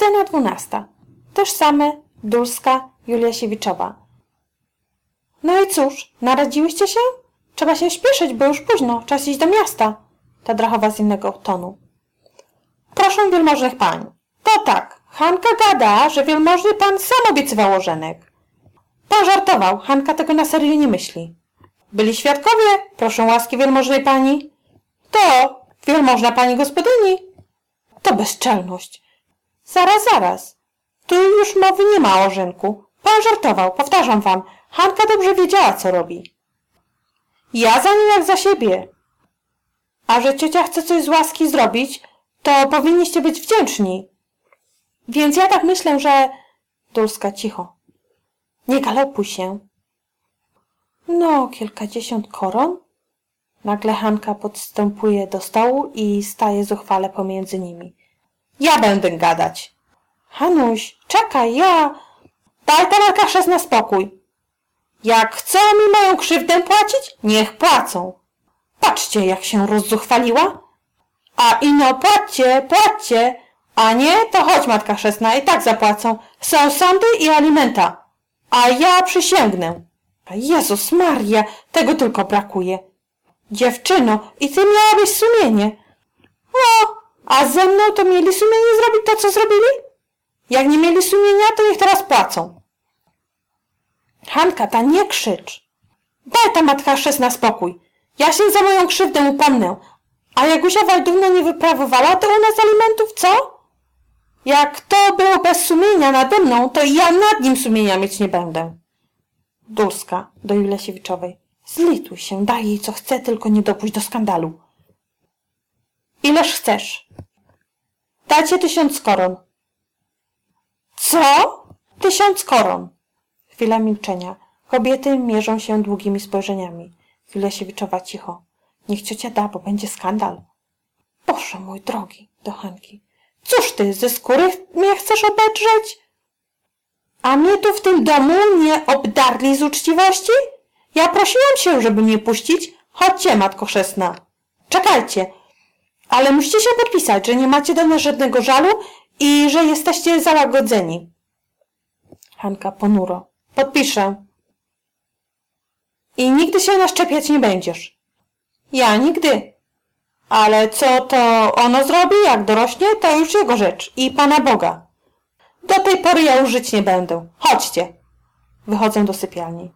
Scena dwunasta. Tożsame, Dulska, Julia Siewiczowa. No i cóż, naradziłyście się? Trzeba się śpieszyć, bo już późno, czas iść do miasta. Ta drachowa z innego tonu. Proszę wielmożnych pań. To tak, Hanka gada, że wielmożny pan sam obiecywał ożenek. Pan żartował, Hanka tego na serio nie myśli. Byli świadkowie, proszę łaski wielmożnej pani. To wielmożna pani gospodyni. To bezczelność. Zaraz, zaraz. Tu już mowy nie ma o Żenku. Pan żartował, powtarzam wam. Hanka dobrze wiedziała, co robi. Ja za nim jak za siebie. A że ciocia chce coś z łaski zrobić, to powinniście być wdzięczni. Więc ja tak myślę, że... Dulska cicho. Nie galopuj się. No, kilkadziesiąt koron? Nagle Hanka podstępuje do stołu i staje zuchwale pomiędzy nimi. Ja będę gadać. Hanuś, czekaj, ja... Daj tam kaszę na spokój. Jak chcą mi moją krzywdę płacić, niech płacą. Patrzcie, jak się rozzuchwaliła. A ino płaccie, płaccie. A nie, to chodź matka chrzestna, i tak zapłacą. Są sądy i alimenta. A ja przysięgnę. Jezus Maria, tego tylko brakuje. Dziewczyno, i ty miałabyś sumienie. O, a ze mną to mieli sumienie zrobić to, co zrobili? Jak nie mieli sumienia, to niech teraz płacą. Hanka, ta nie krzycz. Daj ta matka chrzestna spokój. Ja się za moją krzywdę upomnę. A jak Usia Waldówna nie wyprawowała, to u nas alimentów co? Jak to było bez sumienia nade mną, to ja nad nim sumienia mieć nie będę. Dulska do Julesiewiczowej. Zlituj się, daj jej co chce, tylko nie dopuść do skandalu. Ileż chcesz? Dajcie tysiąc koron. Co? Tysiąc koron. Chwila milczenia. Kobiety mierzą się długimi spojrzeniami. Julesiewiczowa cicho. Niech ciocia da, bo będzie skandal. Boże mój drogi, do Hanki. Cóż ty, ze skóry mnie chcesz obedrzeć? A mnie tu w tym domu nie obdarli z uczciwości? Ja prosiłam się, żeby mnie puścić. Chodźcie, matko chrzestna. Czekajcie. Ale musicie się podpisać, że nie macie do nas żadnego żalu i że jesteście załagodzeni. Hanka ponuro. Podpiszę. I nigdy się naszczepiać nie będziesz. Ja nigdy. Ale co to ono zrobi, jak dorośnie, to już jego rzecz i Pana Boga. Do tej pory ja już żyć nie będę. Chodźcie. Wychodzę do sypialni.